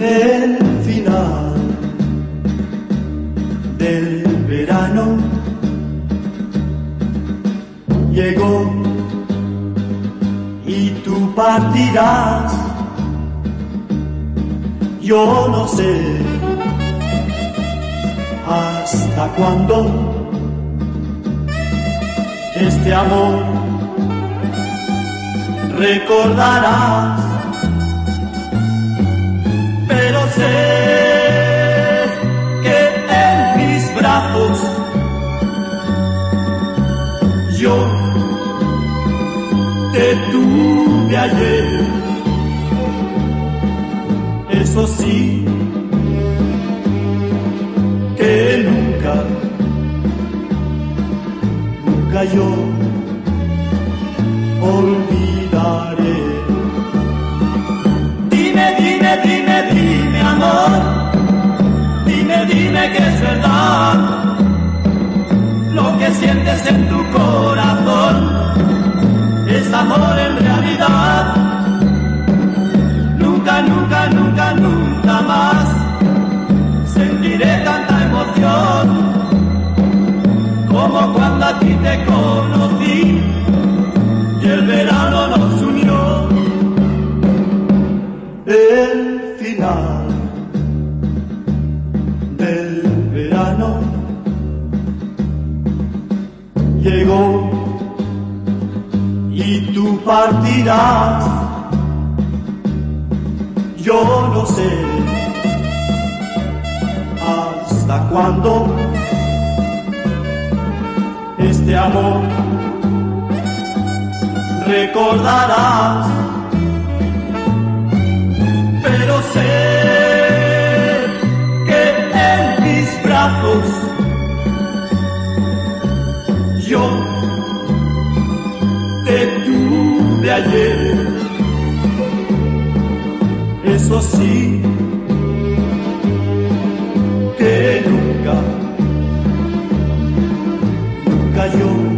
el final del verano llegó y tú partirás. Yo no sé hasta cuándo este amor recordarás yo te tuve ayer. Eso sí, que nunca, nunca yo olvidaré. Dime, dime, dime, dime, amor. Dime, dime que es verdad lo que sientes en tu corazón. Ti te conocí y el verano nos unió. El final del verano llegó y tú partirás. Yo no sé hasta cuándo este amor recordarás pero sé que en mis brazos yo te tuve ayer. Eso sí, nunca